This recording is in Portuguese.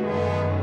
Música